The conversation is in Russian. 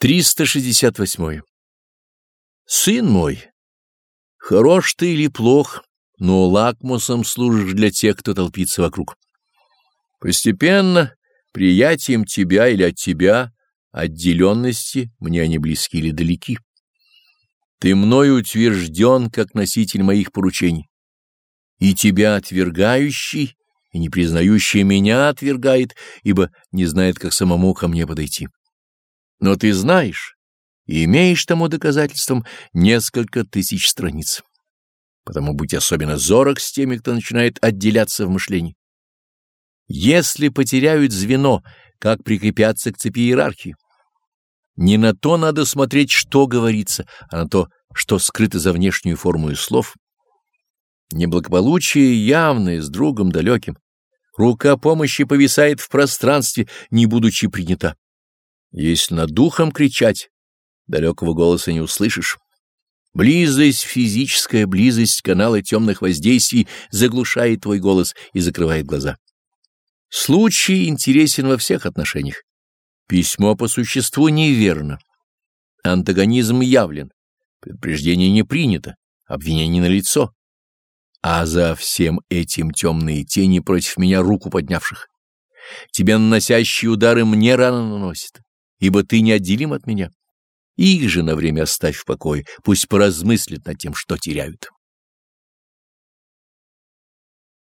368. Сын мой, хорош ты или плох, но лакмусом служишь для тех, кто толпится вокруг. Постепенно, приятием тебя или от тебя, отделенности, мне они близки или далеки. Ты мною утвержден, как носитель моих поручений, и тебя отвергающий и не признающий меня отвергает, ибо не знает, как самому ко мне подойти. Но ты знаешь и имеешь тому доказательством несколько тысяч страниц. Потому будь особенно зорок с теми, кто начинает отделяться в мышлении. Если потеряют звено, как прикрепятся к цепи иерархии? Не на то надо смотреть, что говорится, а на то, что скрыто за внешнюю форму слов. Неблагополучие явное с другом далеким. Рука помощи повисает в пространстве, не будучи принята. Если над духом кричать, далекого голоса не услышишь. Близость, физическая близость канала темных воздействий заглушает твой голос и закрывает глаза. Случай интересен во всех отношениях. Письмо по существу неверно. Антагонизм явлен. Предупреждение не принято. Обвинение налицо. А за всем этим темные тени против меня руку поднявших. Тебе наносящие удары мне рано наносят ибо ты неотделим от меня. Их же на время оставь в покое, пусть поразмыслят над тем, что теряют.